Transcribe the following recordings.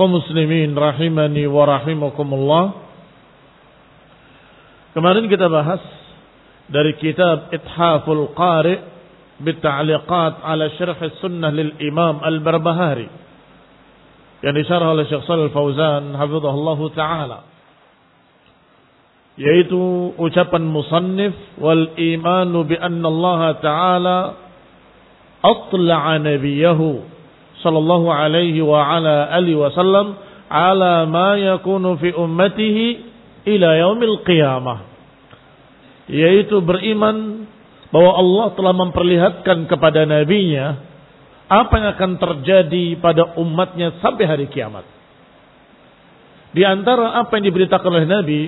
Kaum muslimin rahimani wa rahimakumullah. Kemarin kita bahas dari kitab Ithaful Qari bita'liqat ala syarh sunnah lil Imam Al-Barbahari yang disyarah oleh Syekh Shalal Fauzan hafizahullah taala yaitu ucapan musannif wal imanu bi anna Allah taala atla'a nabiyahu sallallahu alaihi wa ala alihi wasallam ala ma yakunu fi ummatihi ila yaumil qiyamah yaitu beriman bahwa Allah telah memperlihatkan kepada nabinya apa yang akan terjadi pada umatnya sampai hari kiamat. Di antara apa yang diberitakan oleh Nabi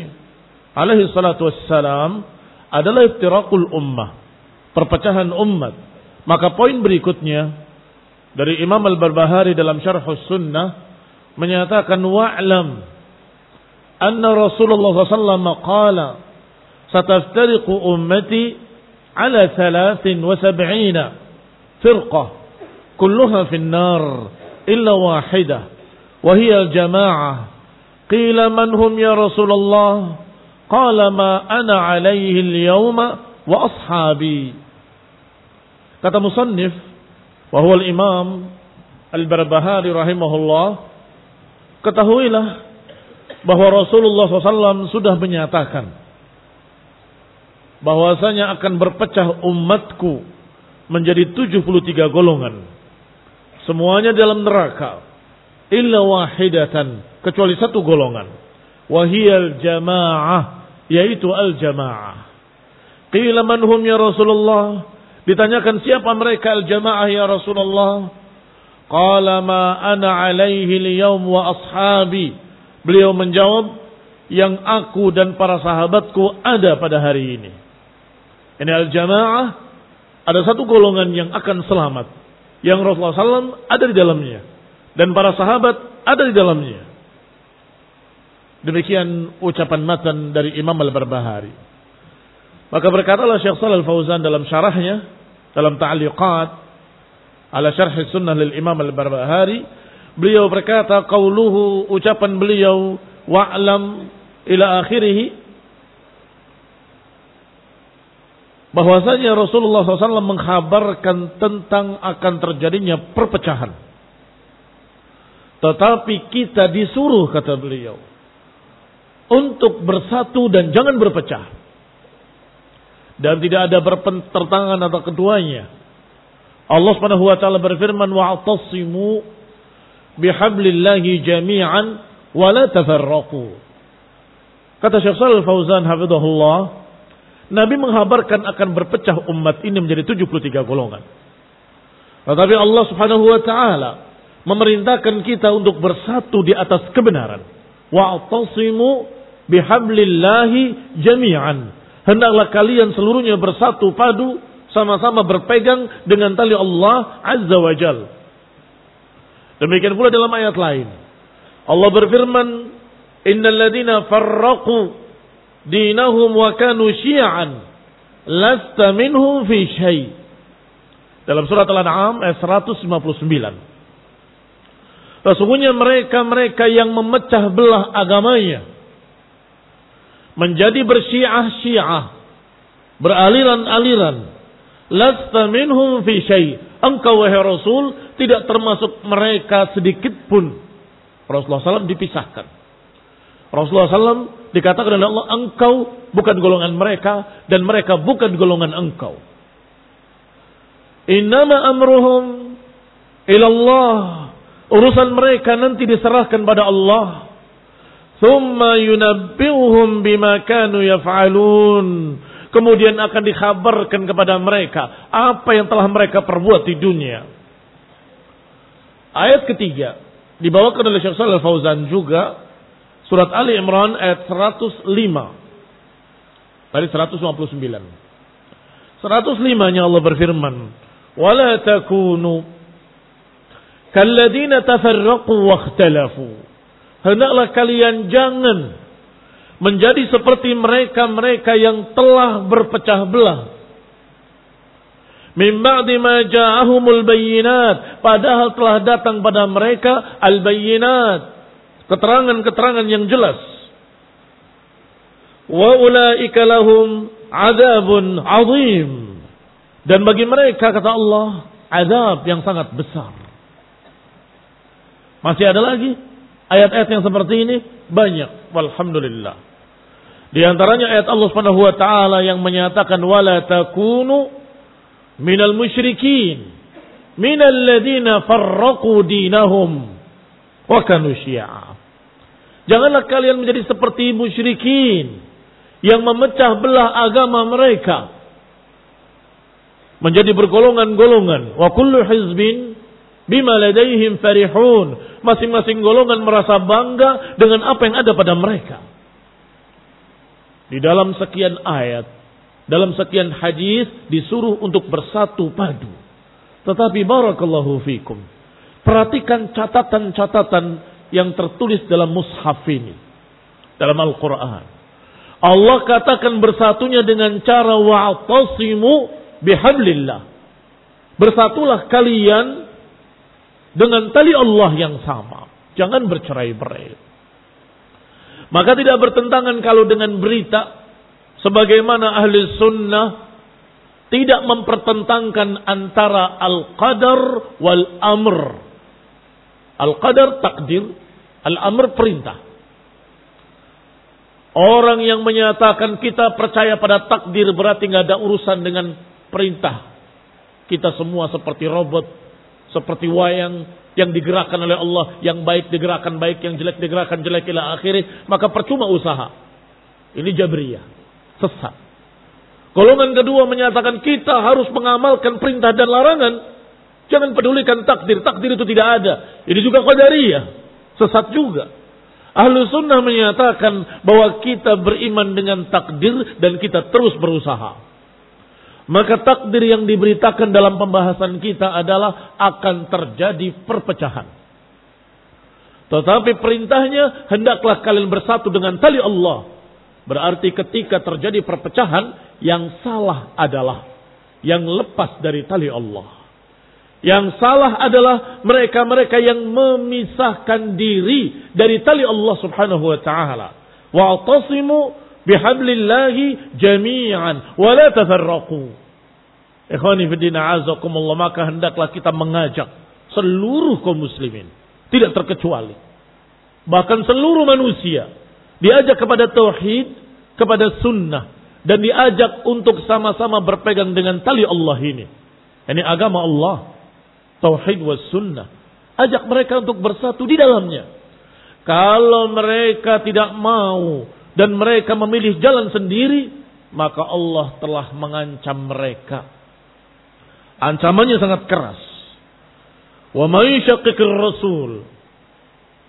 alaihi salatu wassalam adalah iftirakul ummah, perpecahan umat. Maka poin berikutnya dari Imam Al-Barbahari dalam Syarh Sunnah menyatakan wa'lam anna Rasulullah SAW qala sataftariqu ummati ala 73 firqah kulluha fi an-nar illa wahidah wa hiya al-jama'ah. Qila man hum ya Rasulullah? Qala ma ana alayhi al-yawma wa ashabi. Kata musannif Wahwal Imam Al-Barbahari rahimahullah ketahuilah bahwa Rasulullah SAW sudah menyatakan bahwasanya akan berpecah umatku menjadi 73 golongan. Semuanya dalam neraka. Illa wahidatan. Kecuali satu golongan. Wahiyal jamaah. Yaitu al-jamaah. Qila man hum ya Rasulullah. Ditanyakan siapa mereka al-jamaah ya Rasulullah. Qala ma ana alaihi liyawm wa ashabi. Beliau menjawab, yang aku dan para sahabatku ada pada hari ini. Ini al-jamaah, ada satu golongan yang akan selamat. Yang Rasulullah SAW ada di dalamnya. Dan para sahabat ada di dalamnya. Demikian ucapan matan dari Imam Al-Barbahari. Maka berkatalah Syekh Shalal Fauzan dalam syarahnya, dalam ta'liqat ala syarh sunnah lil Imam Al-Barbahari, beliau berkata qauluhu ucapan beliau wa'lam ila akhirih bahwasanya Rasulullah SAW menghabarkan tentang akan terjadinya perpecahan. Tetapi kita disuruh kata beliau untuk bersatu dan jangan berpecah. Dan tidak ada berpentertangan atau keduanya. Allah Subhanahu wa taala berfirman wa'tasimu bihablillahi jami'an wa la tafarraqu. Kata Syekh Shalal Fauzan hafizahullah, Nabi menghabarkan akan berpecah umat ini menjadi 73 golongan. Tetapi Allah Subhanahu wa taala memerintahkan kita untuk bersatu di atas kebenaran. Wa'tasimu bihablillahi jami'an. Hendaklah kalian seluruhnya bersatu padu sama-sama berpegang dengan tali Allah Azza wa Jal. Demikian pula dalam ayat lain. Allah berfirman, "Innal ladina farraqu dinahum wa kanu syi'an lasta minhum fi syai. Dalam surat Al-An'am ayat 159. Sesungguhnya mereka-mereka yang memecah belah agamanya menjadi bersyiah-syiah, beraliran-aliran. Lasta minhum fi syai. Engkau wahai Rasul tidak termasuk mereka sedikit pun. Rasulullah SAW dipisahkan. Rasulullah SAW Dikatakan oleh Allah, engkau bukan golongan mereka dan mereka bukan golongan engkau. Innama amruhum ilallah. Urusan mereka nanti diserahkan pada Allah. Thumma yunabbi'uhum bima kanu yaf'alun. Kemudian akan dikhabarkan kepada mereka apa yang telah mereka perbuat di dunia. Ayat ketiga dibawakan oleh Syekh Shalal Fauzan juga Surat Ali Imran ayat 105. Tadi 159. 105-nya Allah berfirman, "Wala takunu kalladzina tafarraqu wakhtalafu." Hendaklah kalian jangan menjadi seperti mereka-mereka yang telah berpecah belah. Bayyinat, padahal telah datang pada mereka al-bayyinat, keterangan-keterangan yang jelas. Wa ulaika lahum azabun azim. Dan bagi mereka kata Allah, azab yang sangat besar. Masih ada lagi ayat-ayat yang seperti ini? Banyak. Walhamdulillah. Di antaranya ayat Allah Subhanahu wa taala yang menyatakan wala takunu minal musyrikin minal ladina farraqu dinahum wa kanu syi'a. Janganlah kalian menjadi seperti musyrikin yang memecah belah agama mereka. Menjadi bergolongan-golongan. Wa kullu hizbin bima ladaihim farihun. Masing-masing golongan merasa bangga dengan apa yang ada pada mereka. Di dalam sekian ayat, dalam sekian hadis disuruh untuk bersatu padu. Tetapi barakallahu fikum. Perhatikan catatan-catatan yang tertulis dalam mushaf ini. Dalam Al-Quran. Allah katakan bersatunya dengan cara wa'tasimu bihablillah. Bersatulah kalian dengan tali Allah yang sama. Jangan bercerai-berai. Maka tidak bertentangan kalau dengan berita sebagaimana ahli sunnah tidak mempertentangkan antara al-qadar wal amr. Al-qadar takdir, Al-amr perintah. Orang yang menyatakan kita percaya pada takdir berarti nggak ada urusan dengan perintah. Kita semua seperti robot, seperti wayang yang digerakkan oleh Allah, yang baik digerakkan baik, yang jelek digerakkan jelek ila akhirnya, maka percuma usaha. Ini jabriyah, sesat. Golongan kedua menyatakan kita harus mengamalkan perintah dan larangan. Jangan pedulikan takdir, takdir itu tidak ada. Ini juga qadariyah. Sesat juga. Ahlu sunnah menyatakan bahwa kita beriman dengan takdir dan kita terus berusaha. Maka takdir yang diberitakan dalam pembahasan kita adalah akan terjadi perpecahan. Tetapi perintahnya hendaklah kalian bersatu dengan tali Allah. Berarti ketika terjadi perpecahan yang salah adalah yang lepas dari tali Allah. Yang salah adalah mereka-mereka yang memisahkan diri dari tali Allah Subhanahu wa taala. Wa'tasimu bihablillahi jami'an wa la tafarraqu. Ikhwani fi din azakumullah maka hendaklah kita mengajak seluruh kaum muslimin, tidak terkecuali. Bahkan seluruh manusia diajak kepada tauhid, kepada sunnah dan diajak untuk sama-sama berpegang dengan tali Allah ini. Ini agama Allah, tauhid was sunnah. Ajak mereka untuk bersatu di dalamnya. Kalau mereka tidak mau dan mereka memilih jalan sendiri, maka Allah telah mengancam mereka. Ancamannya sangat keras. Wa may rasul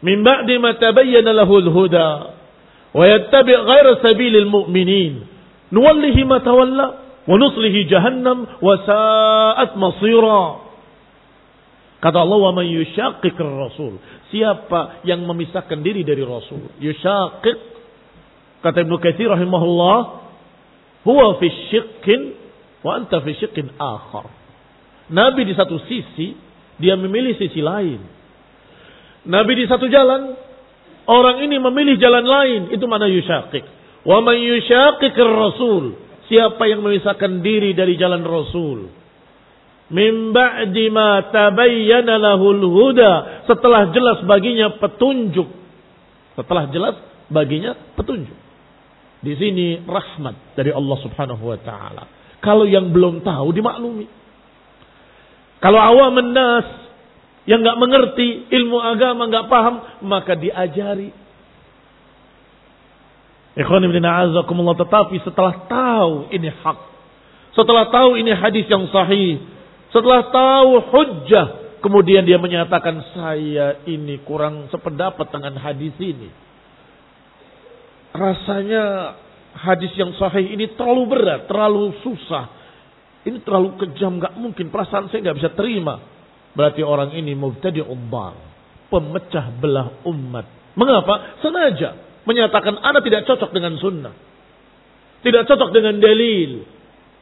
min ba'di ma tabayyana lahu al-huda wa yattabi' ghayra sabilil mu'minin nuwallihi ma tawalla wa nuslihi jahannam wa sa'at masira. Kata Allah wa man yushaqiqir rasul. Siapa yang memisahkan diri dari Rasul? Yushaqiq Kata Ibnu Katsir rahimahullah, huwa fi syikkin wa anta fi syikkin akhar. Nabi di satu sisi, dia memilih sisi lain. Nabi di satu jalan, orang ini memilih jalan lain, itu mana yusyakik. Wa man yusyakik rasul. Siapa yang memisahkan diri dari jalan Rasul? Min ba'di ma tabayyana lahul huda. Setelah jelas baginya petunjuk. Setelah jelas baginya petunjuk. Di sini rahmat dari Allah Subhanahu wa taala. Kalau yang belum tahu dimaklumi. Kalau awam menas yang nggak mengerti ilmu agama nggak paham maka diajari. Tetapi setelah tahu ini hak, setelah tahu ini hadis yang sahih, setelah tahu hujjah, kemudian dia menyatakan saya ini kurang sependapat dengan hadis ini rasanya hadis yang sahih ini terlalu berat, terlalu susah. Ini terlalu kejam, nggak mungkin. Perasaan saya nggak bisa terima. Berarti orang ini mubtadi umbar. Pemecah belah umat. Mengapa? Sengaja menyatakan anak tidak cocok dengan sunnah. Tidak cocok dengan dalil.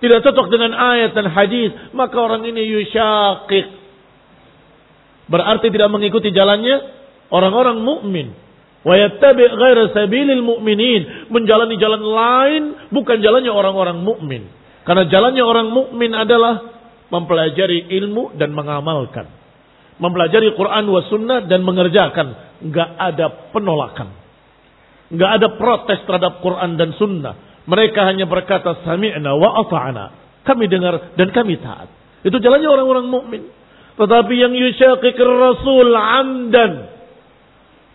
Tidak cocok dengan ayat dan hadis. Maka orang ini yusyakik. Berarti tidak mengikuti jalannya orang-orang mukmin wa yattabi ghaira sabilil mu'minin. Menjalani jalan lain bukan jalannya orang-orang mukmin. Karena jalannya orang mukmin adalah mempelajari ilmu dan mengamalkan. Mempelajari Quran wa sunnah dan mengerjakan. Nggak ada penolakan. Nggak ada protes terhadap Quran dan sunnah. Mereka hanya berkata sami'na wa ata'na. Kami dengar dan kami taat. Itu jalannya orang-orang mukmin. Tetapi yang yusyaqiqir rasul amdan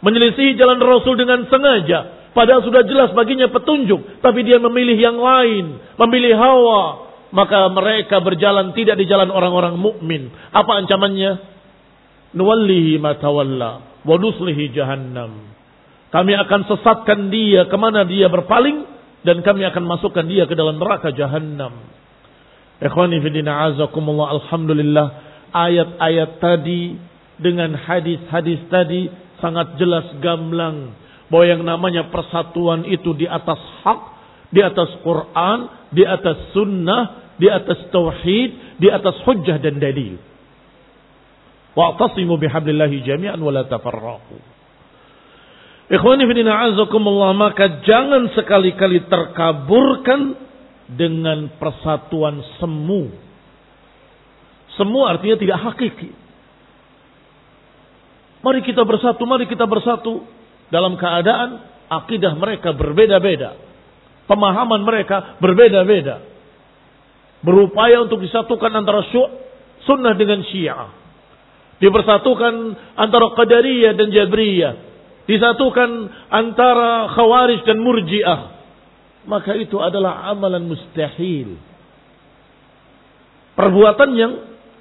Menyelisihi jalan Rasul dengan sengaja. Padahal sudah jelas baginya petunjuk. Tapi dia memilih yang lain. Memilih hawa. Maka mereka berjalan tidak di jalan orang-orang mukmin. Apa ancamannya? Nuwallihi matawalla. Waduslihi jahannam. Kami akan sesatkan dia ke mana dia berpaling. Dan kami akan masukkan dia ke dalam neraka jahannam. Ikhwani fidina azakumullah. Alhamdulillah. Ayat-ayat tadi dengan hadis-hadis tadi sangat jelas gamblang bahwa yang namanya persatuan itu di atas hak, di atas Quran, di atas sunnah, di atas tauhid, di atas hujjah dan dalil. Wa'tasimu bihablillahi jami'an wa la tafarraqu. Ikhwani fidina maka jangan sekali-kali terkaburkan dengan persatuan semu. Semu artinya tidak hakiki. Mari kita bersatu, mari kita bersatu. Dalam keadaan akidah mereka berbeda-beda. Pemahaman mereka berbeda-beda. Berupaya untuk disatukan antara sunnah dengan syiah. Dipersatukan antara qadariyah dan jabriyah. Disatukan antara khawarij dan murjiah. Maka itu adalah amalan mustahil. Perbuatan yang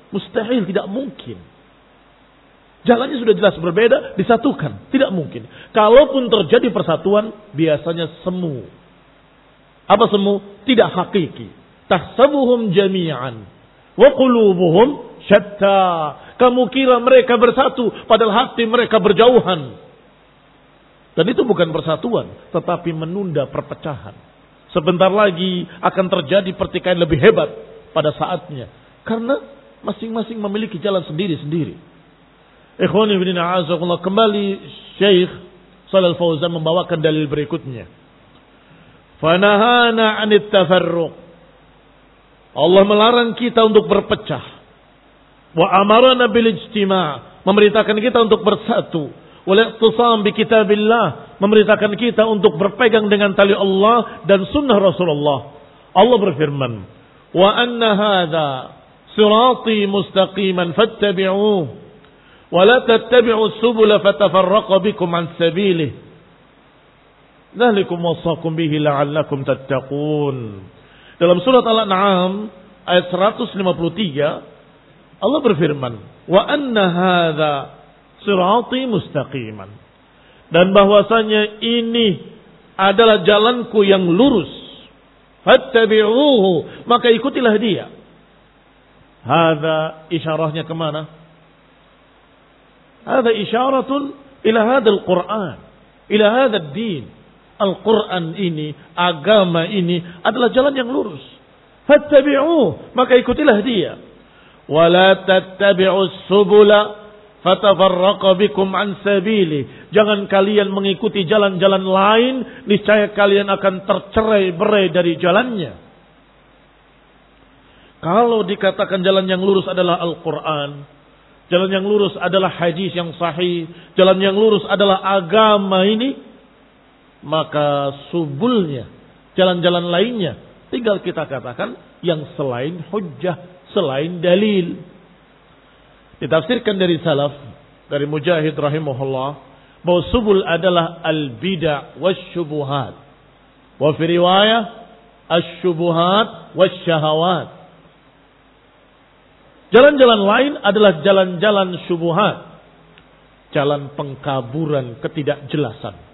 mustahil tidak mungkin. Jalannya sudah jelas berbeda, disatukan. Tidak mungkin. Kalaupun terjadi persatuan, biasanya semu. Apa semu? Tidak hakiki. Tahsabuhum jami'an. Wa qulubuhum syatta. Kamu kira mereka bersatu, padahal hati mereka berjauhan. Dan itu bukan persatuan, tetapi menunda perpecahan. Sebentar lagi akan terjadi pertikaian lebih hebat pada saatnya. Karena masing-masing memiliki jalan sendiri-sendiri. Ikhwani bin a'azakullah kembali Syekh Shalal Fauzan membawakan dalil berikutnya. Fanahana 'anit tafarruq. Allah melarang kita untuk berpecah. Wa amarana bil ijtima', memerintahkan kita untuk bersatu. Wal iqtisam bi kitabillah, memerintahkan kita untuk berpegang dengan tali Allah dan sunnah Rasulullah. Allah berfirman, "Wa anna hadza sirati mustaqiman fattabi'uhu la tattabi'us subula fatafarraqa bikum an sabilihi." Dzalikum wasaqum bihi la'allakum tattaqun. Dalam surat Al-An'am ayat 153 Allah berfirman, "Wa anna hadza sirati mustaqiman." Dan bahwasanya ini adalah jalanku yang lurus. Fattabi'uhu, maka ikutilah dia. Hadza isyarahnya ke mana? Hadza isyaratun ila hadzal Qur'an, ila hadzal din. Al-Quran ini, agama ini adalah jalan yang lurus. Fattabi'uh, maka ikutilah dia. Wala tattabi'us subula fatafarraqa bikum an sabili. Jangan kalian mengikuti jalan-jalan lain, niscaya kalian akan tercerai-berai dari jalannya. Kalau dikatakan jalan yang lurus adalah Al-Quran, jalan yang lurus adalah hadis yang sahih, jalan yang lurus adalah agama ini, maka subulnya, jalan-jalan lainnya, tinggal kita katakan yang selain hujjah, selain dalil. Ditafsirkan dari salaf, dari Mujahid rahimahullah, bahwa subul adalah al-bid'ah wasyubuhat. Wa fi riwayah asy-syubuhat wasyahawat. Jalan-jalan lain adalah jalan-jalan syubuhat. Jalan pengkaburan ketidakjelasan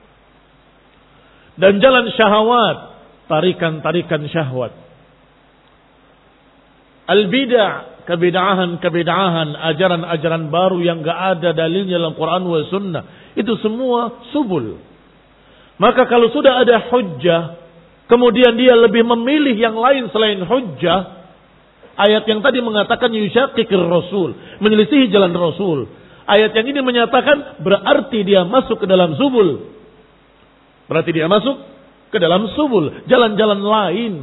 dan jalan syahwat, tarikan-tarikan syahwat. Al-bid'ah, kebidahan-kebidahan, ajaran-ajaran baru yang gak ada dalilnya dalam Quran wa sunnah. Itu semua subul. Maka kalau sudah ada hujjah, kemudian dia lebih memilih yang lain selain hujjah, ayat yang tadi mengatakan yusyakikir rasul, menyelisihi jalan rasul. Ayat yang ini menyatakan berarti dia masuk ke dalam subul. Berarti dia masuk ke dalam subul, jalan-jalan lain.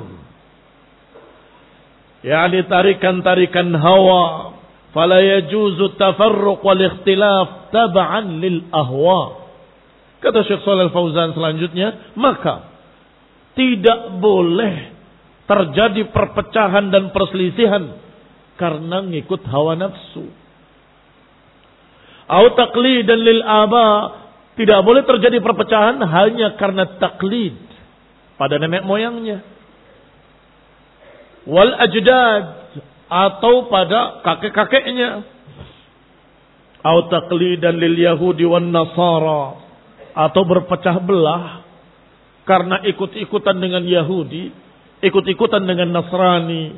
Yani tarikan-tarikan hawa. Fala yajuzu tafarruq wal ikhtilaf tab'an lil ahwa. Kata Syekh Shalal Fauzan selanjutnya, maka tidak boleh terjadi perpecahan dan perselisihan karena ngikut hawa nafsu. Au taqlidan lil aba tidak boleh terjadi perpecahan hanya karena taklid pada nenek moyangnya. Wal ajdad atau pada kakek-kakeknya. Atau taklidan lil Yahudi wan Nasara atau berpecah belah karena ikut-ikutan dengan Yahudi, ikut-ikutan dengan Nasrani.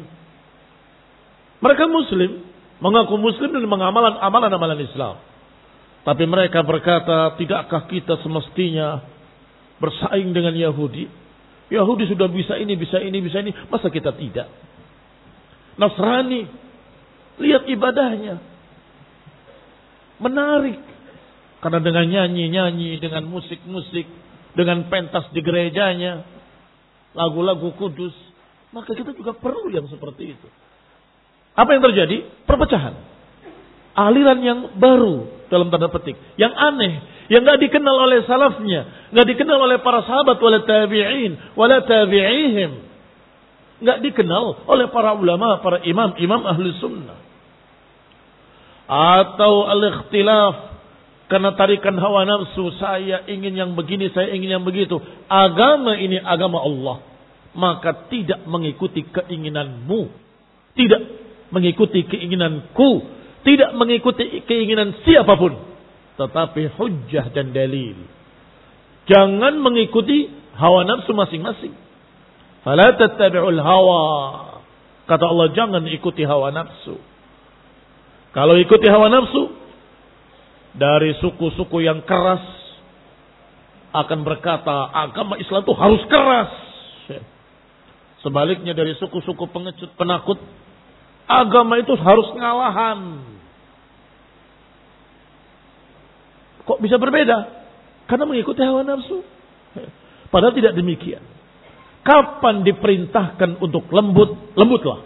Mereka muslim, mengaku muslim dan mengamalkan amalan-amalan Islam. Tapi mereka berkata, tidakkah kita semestinya bersaing dengan Yahudi? Yahudi sudah bisa ini, bisa ini, bisa ini. Masa kita tidak? Nasrani, lihat ibadahnya. Menarik. Karena dengan nyanyi-nyanyi, dengan musik-musik, dengan pentas di gerejanya, lagu-lagu kudus, maka kita juga perlu yang seperti itu. Apa yang terjadi? Perpecahan. Aliran yang baru dalam tanda petik, yang aneh, yang nggak dikenal oleh salafnya, nggak dikenal oleh para sahabat, wala tabi'in, wala tabi'ihim, nggak dikenal oleh para ulama, para imam, imam ahli sunnah. Atau al-ikhtilaf karena tarikan hawa nafsu, saya ingin yang begini, saya ingin yang begitu. Agama ini agama Allah. Maka tidak mengikuti keinginanmu. Tidak mengikuti keinginanku tidak mengikuti keinginan siapa pun. Tetapi hujjah dan dalil. Jangan mengikuti hawa nafsu masing-masing. Fala tattabi'ul hawa. Kata Allah jangan ikuti hawa nafsu. Kalau ikuti hawa nafsu dari suku-suku yang keras akan berkata agama Islam itu harus keras. Sebaliknya dari suku-suku pengecut penakut Agama itu harus ngalahan. Kok bisa berbeda? Karena mengikuti hawa nafsu. Padahal tidak demikian. kapan diperintahkan untuk lembut, lembutlah.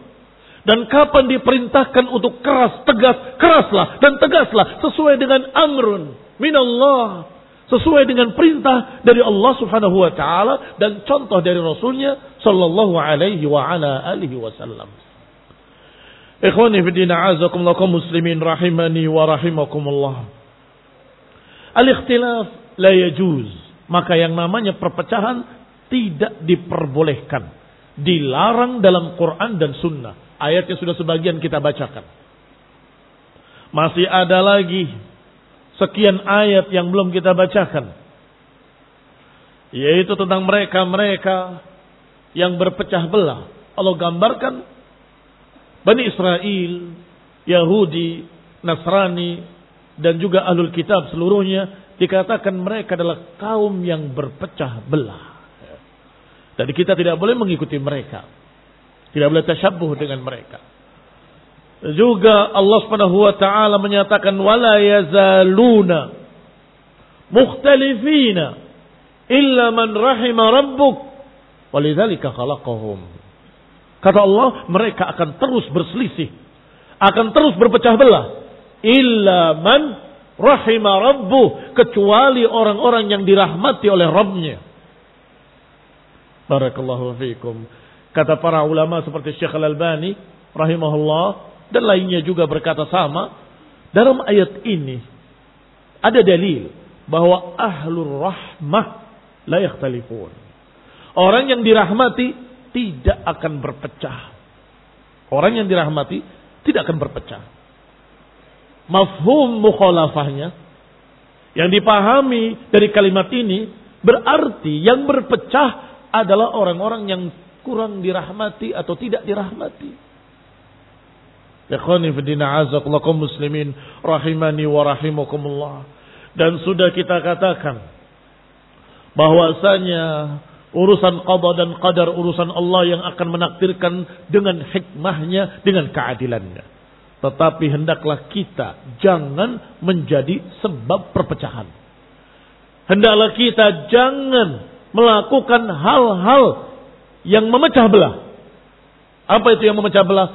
Dan kapan diperintahkan untuk keras, tegas, keraslah dan tegaslah sesuai dengan amrun minallah. Sesuai dengan perintah dari Allah subhanahu wa ta'ala dan contoh dari Rasulnya sallallahu alaihi wa ala alihi wasallam. Ikhwani fidina azakumullah muslimin rahimani wa rahimakumullah. Al-ikhtilaf la yajuz. Maka yang namanya perpecahan tidak diperbolehkan. Dilarang dalam Quran dan Sunnah. Ayatnya sudah sebagian kita bacakan. Masih ada lagi sekian ayat yang belum kita bacakan. Yaitu tentang mereka-mereka yang berpecah belah. Allah gambarkan Bani Israel, Yahudi, Nasrani, dan juga Ahlul Kitab seluruhnya dikatakan mereka adalah kaum yang berpecah belah. Dan kita tidak boleh mengikuti mereka. Tidak boleh tasyabuh dengan mereka. Juga Allah Subhanahu wa taala menyatakan wala yazaluna mukhtalifina illa man rahima rabbuk walidzalika khalaqahum Kata Allah, mereka akan terus berselisih. Akan terus berpecah belah. Illa man rahima rabbuh. Kecuali orang-orang yang dirahmati oleh Rabbnya. Barakallahu fiikum. Kata para ulama seperti Syekh Al-Albani rahimahullah dan lainnya juga berkata sama. Dalam ayat ini ada dalil bahwa ahlur rahmah la yakhtalifun. Orang yang dirahmati tidak akan berpecah. Orang yang dirahmati tidak akan berpecah. Mafhum mukhalafahnya yang dipahami dari kalimat ini berarti yang berpecah adalah orang-orang yang kurang dirahmati atau tidak dirahmati. Ikhwani fidina azakullakum muslimin rahimani wa rahimakumullah. Dan sudah kita katakan bahwasanya Urusan qada dan qadar urusan Allah yang akan menakdirkan dengan hikmahnya, dengan keadilannya. Tetapi hendaklah kita jangan menjadi sebab perpecahan. Hendaklah kita jangan melakukan hal-hal yang memecah belah. Apa itu yang memecah belah?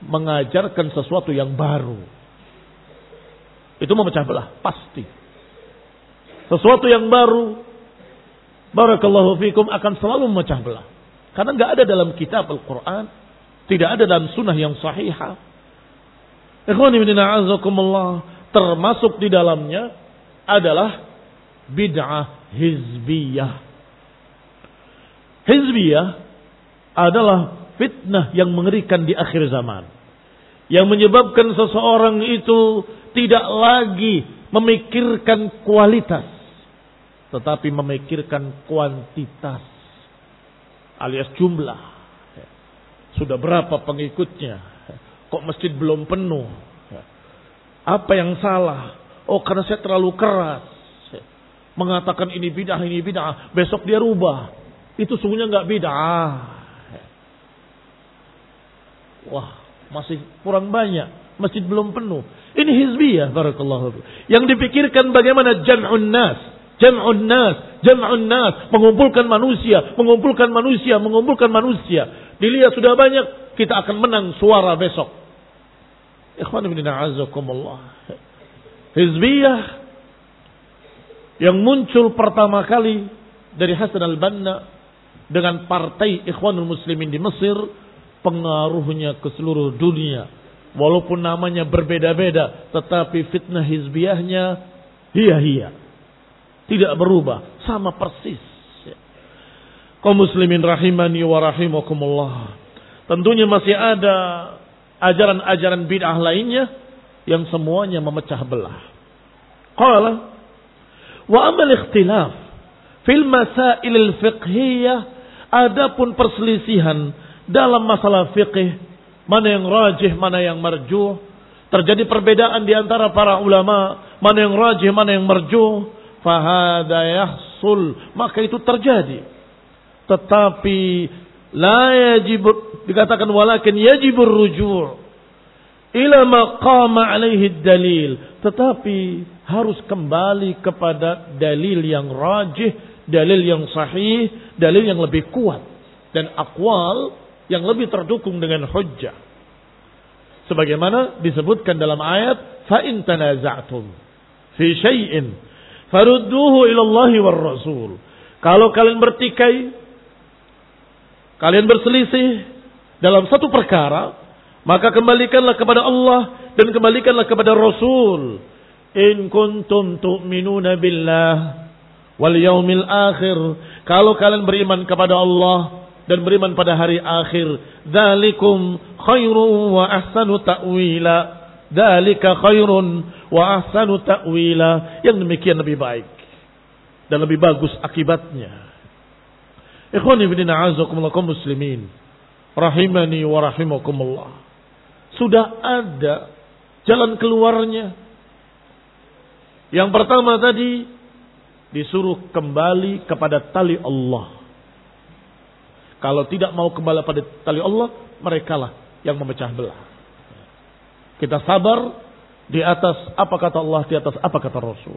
Mengajarkan sesuatu yang baru. Itu memecah belah, pasti. Sesuatu yang baru barakallahu fikum akan selalu memecah belah. Karena nggak ada dalam kitab Al-Quran, tidak ada dalam sunnah yang sahihah. Ikhwani termasuk di dalamnya adalah bid'ah hizbiyah. Hizbiyah adalah fitnah yang mengerikan di akhir zaman. Yang menyebabkan seseorang itu tidak lagi memikirkan kualitas tetapi memikirkan kuantitas alias jumlah. Sudah berapa pengikutnya? Kok masjid belum penuh? Apa yang salah? Oh karena saya terlalu keras. Mengatakan ini bidah, ini bidah. Besok dia rubah. Itu sungguhnya nggak bidah. Wah, masih kurang banyak. Masjid belum penuh. Ini hizbiyah, barakallahu. Yang dipikirkan bagaimana jam'un nas Jam'un nas, jam'un nas, mengumpulkan manusia, mengumpulkan manusia, mengumpulkan manusia. Dilihat sudah banyak, kita akan menang suara besok. Ikhwan ibn a'azakumullah. Hizbiyah yang muncul pertama kali dari Hasan al-Banna dengan partai Ikhwanul Muslimin di Mesir, pengaruhnya ke seluruh dunia. Walaupun namanya berbeda-beda, tetapi fitnah hizbiyahnya hia-hia tidak berubah, sama persis. Kau muslimin rahimani wa rahimakumullah. Tentunya masih ada ajaran-ajaran bid'ah lainnya yang semuanya memecah belah. Qala wa amal ikhtilaf fil masail al fiqhiyah adapun perselisihan dalam masalah fikih mana yang rajih mana yang marjuh terjadi perbedaan di antara para ulama mana yang rajih mana yang marjuh fahada yahsul. Maka itu terjadi. Tetapi la yajib dikatakan walakin yajibur ruju' ila maqama alaihi dalil. Tetapi harus kembali kepada dalil yang rajih dalil yang sahih dalil yang lebih kuat dan akwal yang lebih terdukung dengan hujjah. Sebagaimana disebutkan dalam ayat, فَإِن تَنَازَعْتُمْ فِي شَيْءٍ فَرُدُّوهُ إِلَى اللَّهِ وَالرَّسُولِ Kalau kalian bertikai, kalian berselisih dalam satu perkara, maka kembalikanlah kepada Allah dan kembalikanlah kepada Rasul. In kuntum tu'minuna billah wal yaumil akhir. Kalau kalian beriman kepada Allah dan beriman pada hari akhir, dzalikum khairun wa ahsanu ta'wila. Dzalika khairun wa ahsanu ta'wila. Yang demikian lebih baik dan lebih bagus akibatnya. Ikhwani bin a'azakumullah muslimin rahimani wa rahimakumullah. Sudah ada jalan keluarnya. Yang pertama tadi disuruh kembali kepada tali Allah. Kalau tidak mau kembali pada tali Allah, merekalah yang memecah belah. Kita sabar di atas apa kata Allah, di atas apa kata Rasul.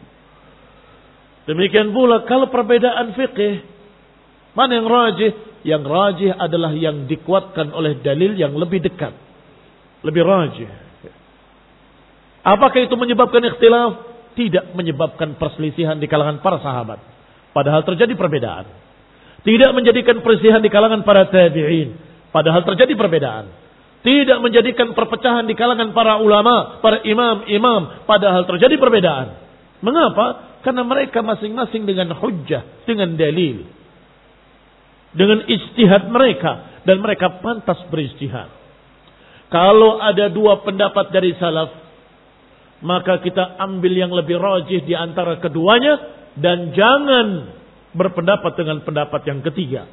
Demikian pula kalau perbedaan fikih, mana yang rajih? Yang rajih adalah yang dikuatkan oleh dalil yang lebih dekat. Lebih rajih. Apakah itu menyebabkan ikhtilaf? Tidak menyebabkan perselisihan di kalangan para sahabat. Padahal terjadi perbedaan. Tidak menjadikan perselisihan di kalangan para tabi'in. Padahal terjadi perbedaan. Tidak menjadikan perpecahan di kalangan para ulama, para imam-imam. Padahal terjadi perbedaan. Mengapa? Karena mereka masing-masing dengan hujjah, dengan dalil. Dengan istihad mereka. Dan mereka pantas beristihad. Kalau ada dua pendapat dari salaf, maka kita ambil yang lebih rajih di antara keduanya dan jangan berpendapat dengan pendapat yang ketiga.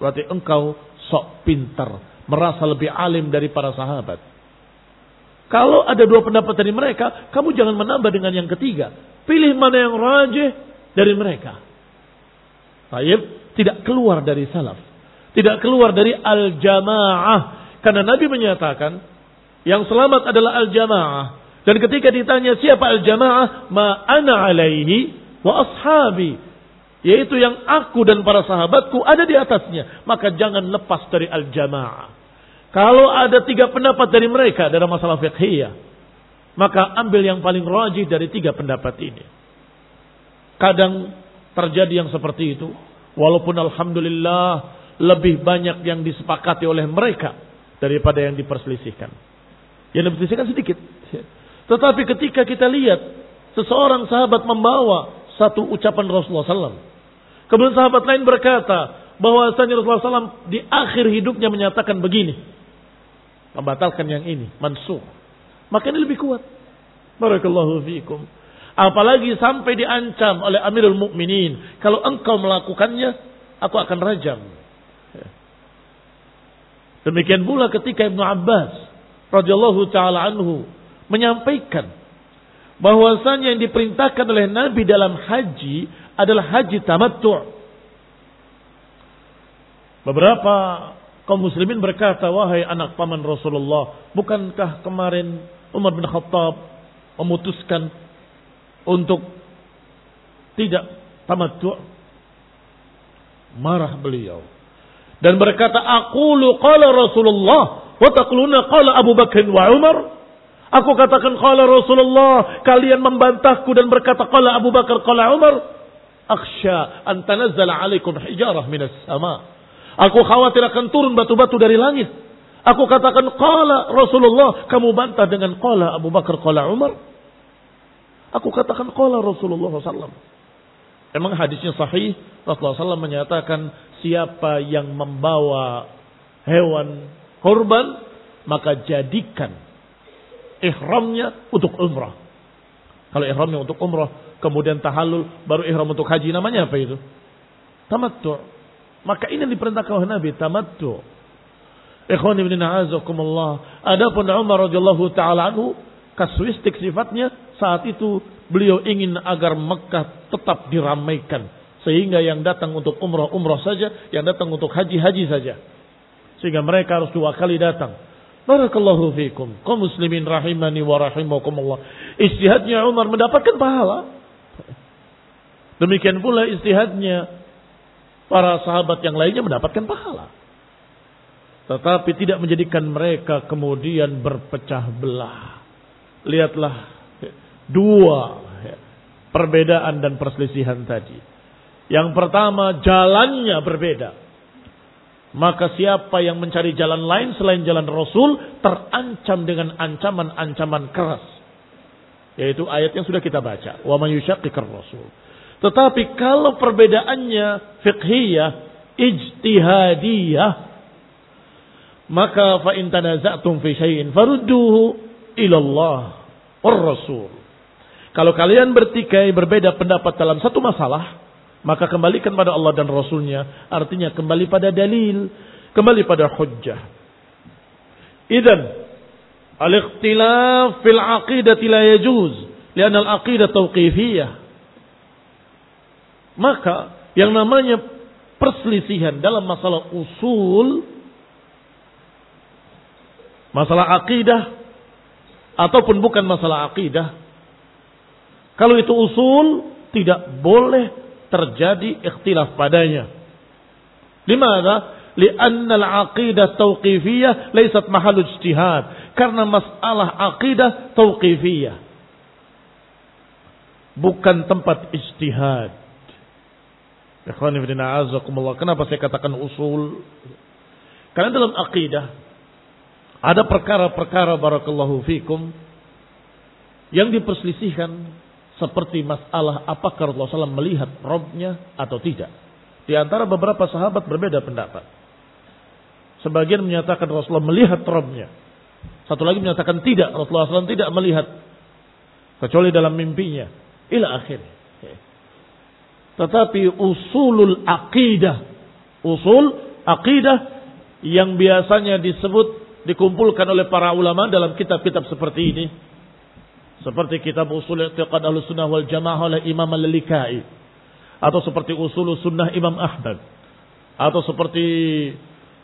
Berarti engkau sok pintar, merasa lebih alim dari para sahabat. Kalau ada dua pendapat dari mereka, kamu jangan menambah dengan yang ketiga. Pilih mana yang rajih dari mereka. Taib tidak keluar dari salaf. Tidak keluar dari al-jamaah. Karena Nabi menyatakan, yang selamat adalah al-jamaah. Dan ketika ditanya siapa al-jamaah, ma ana alaihi wa ashabi. Yaitu yang aku dan para sahabatku ada di atasnya. Maka jangan lepas dari al-jamaah. Kalau ada tiga pendapat dari mereka dalam masalah fiqhiyah. Maka ambil yang paling rajih dari tiga pendapat ini. Kadang terjadi yang seperti itu. Walaupun Alhamdulillah lebih banyak yang disepakati oleh mereka. Daripada yang diperselisihkan. Yang diperselisihkan sedikit. Tetapi ketika kita lihat. Seseorang sahabat membawa satu ucapan Rasulullah SAW Kemudian sahabat lain berkata bahwasanya Rasulullah SAW di akhir hidupnya menyatakan begini. Membatalkan yang ini, mansuh. Maka ini lebih kuat. Barakallahu fiikum. Apalagi sampai diancam oleh Amirul Mukminin, kalau engkau melakukannya, aku akan rajam. Demikian pula ketika Ibnu Abbas radhiyallahu taala anhu menyampaikan bahwasanya yang diperintahkan oleh Nabi dalam haji adalah haji tamattu. Beberapa kaum muslimin berkata, "Wahai anak paman Rasulullah, bukankah kemarin Umar bin Khattab memutuskan untuk tidak tamattu?" Marah beliau dan berkata, "Aqulu qala Rasulullah wa taquluna qala Abu Bakar wa Umar." Aku katakan qala Rasulullah, kalian membantahku dan berkata qala Abu Bakar qala Umar akhsha an tanazzala alaikum hijarah minas sama. Aku khawatir akan turun batu-batu dari langit. Aku katakan qala Rasulullah, kamu bantah dengan qala Abu Bakar qala Umar. Aku katakan qala Rasulullah SAW. Emang hadisnya sahih, Rasulullah SAW menyatakan siapa yang membawa hewan korban, maka jadikan ihramnya untuk umrah. Kalau ihramnya untuk umrah, kemudian tahallul, baru ihram untuk haji. Namanya apa itu? Tamattu. Maka ini yang diperintahkan oleh Nabi, tamattu. Ikhwan ibn a'azakumullah. Adapun Umar radhiyallahu taala anhu kasuistik sifatnya saat itu beliau ingin agar Mekah tetap diramaikan sehingga yang datang untuk umrah umrah saja, yang datang untuk haji haji saja. Sehingga mereka harus dua kali datang. Barakallahu fiikum. Kaum muslimin rahimani wa rahimakumullah. Istihadnya Umar mendapatkan pahala. Demikian pula istihadnya para sahabat yang lainnya mendapatkan pahala. Tetapi tidak menjadikan mereka kemudian berpecah belah. Lihatlah dua perbedaan dan perselisihan tadi. Yang pertama jalannya berbeda. Maka siapa yang mencari jalan lain selain jalan Rasul terancam dengan ancaman-ancaman keras. Yaitu ayat yang sudah kita baca. Wa man rasul. Tetapi kalau perbedaannya fiqhiyah, ijtihadiyah, maka fa in tanaza'tum fi syai'in farudduhu ila Allah war Rasul. Kalau kalian bertikai berbeda pendapat dalam satu masalah, maka kembalikan pada Allah dan Rasulnya. Artinya kembali pada dalil. Kembali pada hujjah. Idan. Al-ikhtilaf fil aqidati la yajuz. Lian al-aqidah tauqifiyah. Maka yang namanya perselisihan dalam masalah usul. Masalah akidah. Ataupun bukan masalah akidah. Kalau itu usul tidak boleh terjadi ikhtilaf padanya. Limadha? Lianna al-aqidah tauqifiyah laysat mahal ijtihad. Karena masalah aqidah tauqifiyah. Bukan tempat ijtihad. Kenapa saya katakan usul? Karena dalam aqidah ada perkara-perkara barakallahu fikum yang diperselisihkan seperti masalah apakah Rasulullah SAW melihat robnya atau tidak. Di antara beberapa sahabat berbeda pendapat. Sebagian menyatakan Rasulullah melihat robnya. Satu lagi menyatakan tidak. Rasulullah SAW tidak melihat. Kecuali dalam mimpinya. Ila akhir. Tetapi usulul aqidah. Usul aqidah yang biasanya disebut dikumpulkan oleh para ulama dalam kitab-kitab seperti ini seperti kitab usul i'tiqad ahlu sunnah wal jamaah oleh Imam al-Likai. Atau seperti usul sunnah Imam Ahmad. Atau seperti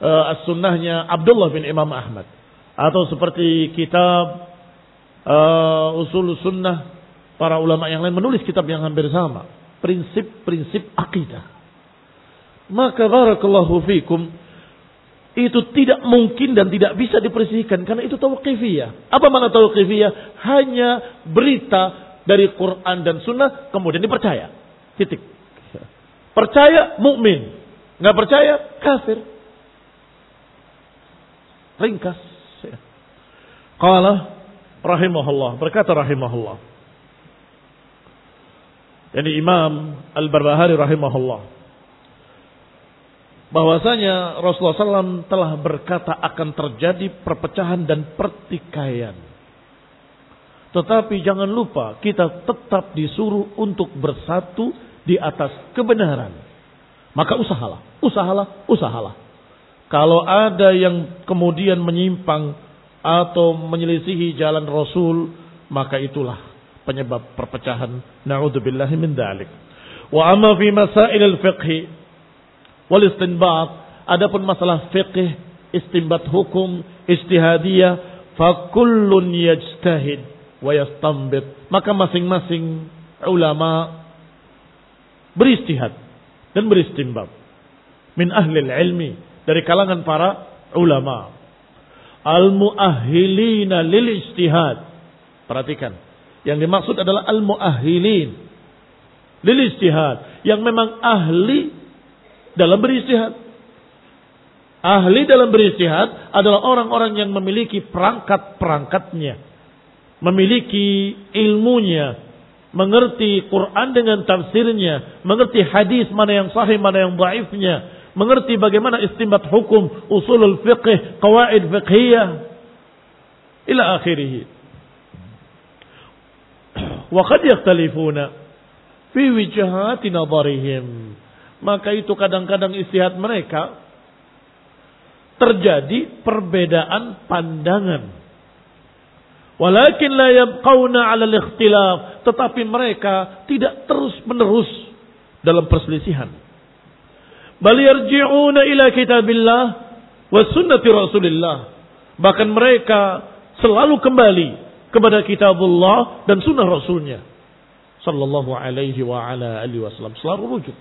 uh, as-sunnahnya Abdullah bin Imam Ahmad. Atau seperti kitab uh, usul sunnah para ulama yang lain menulis kitab yang hampir sama. Prinsip-prinsip akidah. Maka barakallahu fikum itu tidak mungkin dan tidak bisa dipersihkan karena itu tauqifiyah. Apa mana tauqifiyah? Hanya berita dari Quran dan Sunnah kemudian dipercaya. Titik. Percaya mukmin, nggak percaya kafir. Ringkas. Qala rahimahullah, berkata rahimahullah. Yani Imam Al-Barbahari rahimahullah bahwasanya Rasulullah SAW telah berkata akan terjadi perpecahan dan pertikaian. Tetapi jangan lupa kita tetap disuruh untuk bersatu di atas kebenaran. Maka usahalah, usahalah, usahalah. Kalau ada yang kemudian menyimpang atau menyelisihi jalan Rasul, maka itulah penyebab perpecahan. Na'udzubillahi min dzalik. Wa amma fi masail al-fiqh wal istinbat adapun masalah fikih istinbat hukum istihadiyah fa kullun yajtahid wa yastanbit maka masing-masing ulama beristihad dan beristinbat min ahli ilmi dari kalangan para ulama al muahhilina lil istihad perhatikan yang dimaksud adalah al muahhilin lil istihad yang memang ahli dalam beristihad. Ahli dalam beristihad adalah orang-orang yang memiliki perangkat-perangkatnya. Memiliki ilmunya. Mengerti Quran dengan tafsirnya. Mengerti hadis mana yang sahih, mana yang daifnya. Mengerti bagaimana istimbat hukum, usulul fiqh, kawaid fiqhiyah. Ila akhirih. Wa qad yakhtalifuna fi wijahati nadarihim maka itu kadang-kadang istihad mereka terjadi perbedaan pandangan. Walakin la yabqawna 'ala al-ikhtilaf, tetapi mereka tidak terus-menerus dalam perselisihan. Bal yarji'una ila kitabillah wa sunnati Rasulillah. Bahkan mereka selalu kembali kepada kitabullah dan sunnah Rasulnya sallallahu alaihi wa ala alihi wasallam selalu rujuk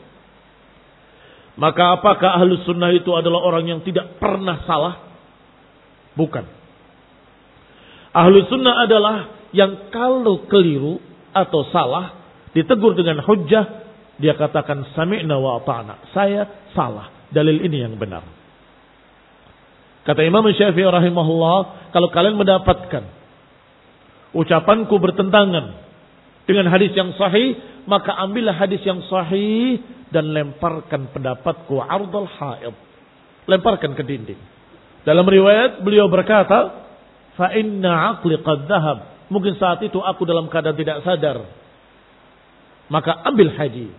Maka apakah ahlu sunnah itu adalah orang yang tidak pernah salah? Bukan. Ahlu sunnah adalah yang kalau keliru atau salah ditegur dengan hujah dia katakan sami'na wa. Saya salah. Dalil ini yang benar. Kata Imam Syafi'i rahimahullah, kalau kalian mendapatkan ucapanku bertentangan dengan hadis yang sahih, maka ambillah hadis yang sahih dan lemparkan pendapatku ardal haid. Lemparkan ke dinding. Dalam riwayat beliau berkata, "Fa inna aqli qad dhahab." Mungkin saat itu aku dalam keadaan tidak sadar. Maka ambil hadis.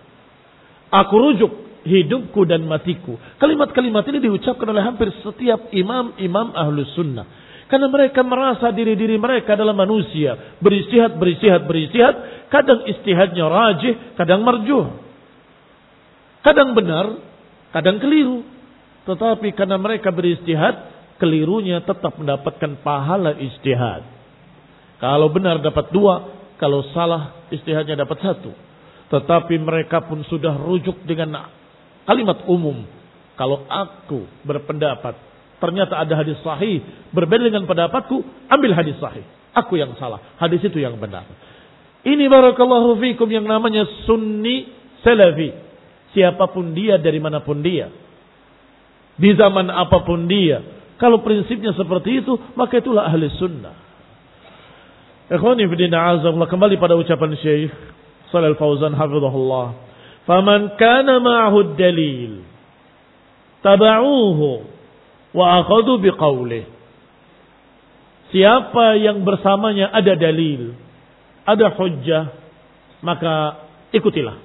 Aku rujuk hidupku dan matiku. Kalimat-kalimat ini diucapkan oleh hampir setiap imam-imam ahlus sunnah. Karena mereka merasa diri-diri mereka adalah manusia. Beristihad, beristihad, beristihad. Kadang istihadnya rajih, kadang marjuh. Kadang benar, kadang keliru. Tetapi karena mereka beristihad, kelirunya tetap mendapatkan pahala istihad. Kalau benar dapat dua, kalau salah istihadnya dapat satu. Tetapi mereka pun sudah rujuk dengan kalimat umum. Kalau aku berpendapat ternyata ada hadis sahih berbeda dengan pendapatku, ambil hadis sahih. Aku yang salah, hadis itu yang benar. Ini barakallahu fikum yang namanya sunni salafi. Siapa pun dia dari mana pun dia. Di zaman apa pun dia. Kalau prinsipnya seperti itu, maka itulah ahli sunnah. Ikhwani fidina azamullah kembali pada ucapan Syekh Salih Al-Fauzan hafizahullah. Faman kana ma'ahu dalil taba'uhu wa akhadu biqaulih. Siapa yang bersamanya ada dalil, ada hujjah, maka ikutilah.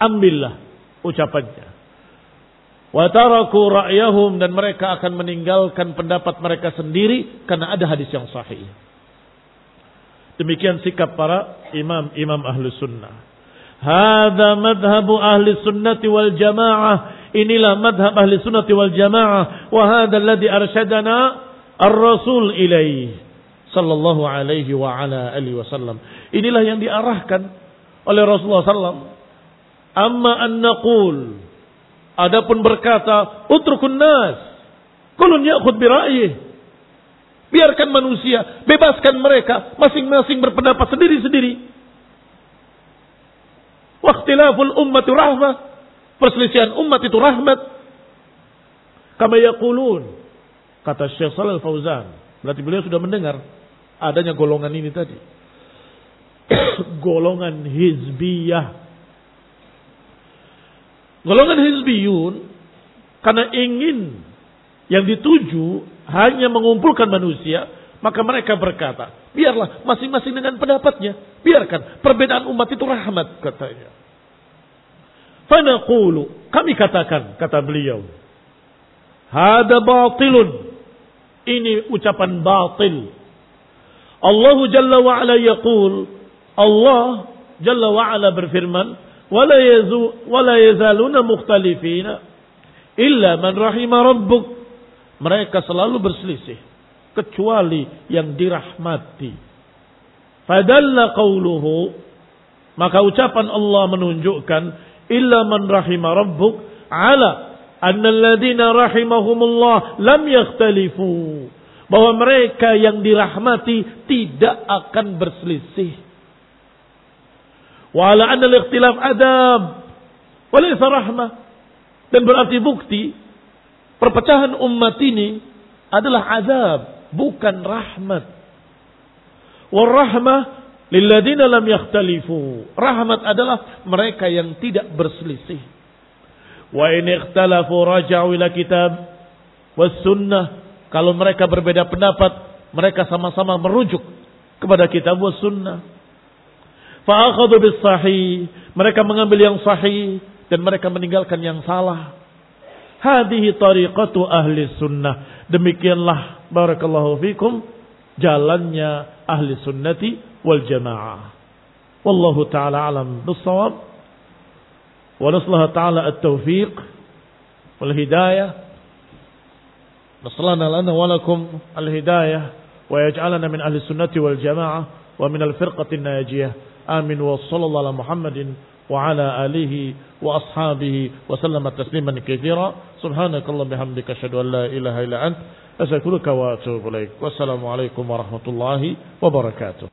Ambillah ucapannya. Wa taraku ra'yahum dan mereka akan meninggalkan pendapat mereka sendiri karena ada hadis yang sahih. Demikian sikap para imam-imam ahli sunnah. Hada madhabu ahli sunnati wal jamaah. Inilah madhab ahli sunnati wal jamaah. Wa hada alladhi arsyadana ar-rasul ilaih. Sallallahu alaihi wa ala alihi wasallam. Inilah yang diarahkan oleh Rasulullah sallam. Amma an naqul. Adapun berkata, utrukun nas. Kulun ya'khud bira'yih. Biarkan manusia, bebaskan mereka, masing-masing berpendapat sendiri-sendiri. Waktilaful ummati rahmah. Perselisihan umat itu rahmat. Kama yaqulun. Kata Syekh Salal Fauzan. Berarti beliau sudah mendengar adanya golongan ini tadi. golongan hizbiyah. Golongan hizbiyun karena ingin yang dituju hanya mengumpulkan manusia, maka mereka berkata, biarlah masing-masing dengan pendapatnya. Biarkan perbedaan umat itu rahmat katanya. Fanaqulu, kami katakan, kata beliau. Hada batilun. Ini ucapan batil. Allah Jalla wa'ala yaqul, Allah Jalla wa'ala berfirman, wala, yazu, wala yazaluna mukhtalifina illa man rahima rabbuk mereka selalu berselisih. Kecuali yang dirahmati. Fadalla qawluhu. Maka ucapan Allah menunjukkan. Illa man rahima rabbuk. Ala anna alladhina rahimahumullah lam yakhtalifu. Bahwa mereka yang dirahmati tidak akan berselisih. Wa ala anna al-ikhtilaf adab. Walaysa rahmah. Dan berarti bukti Perpecahan umat ini adalah azab, bukan rahmat. Warahmah lilladina lam yakhtalifu. Rahmat adalah mereka yang tidak berselisih. Wa in ikhtalafu raja'u ila kitab was sunnah. Kalau mereka berbeda pendapat, mereka sama-sama merujuk kepada kitab was sunnah. Fa'akhadu bis sahih. Mereka mengambil yang sahih dan mereka meninggalkan yang salah. Hadihi tariqatu ahli sunnah. Demikianlah barakallahu fikum jalannya ahli sunnati jamaah. Wallahu ta'ala alam bisawab. Wa naslaha ta'ala at-tawfiq wal hidayah. نصلنا لنا ولكم الهداية ويجعلنا من أهل السنة والجماعة ومن الفرقة الناجية آمين وصلى الله على محمد وعلى آله وأصحابه وسلم تسليما كثيرا سبحانك اللهم بحمدك أشهد أن لا إله إلا أنت أستغفرك وأتوب إليك والسلام عليكم ورحمة الله وبركاته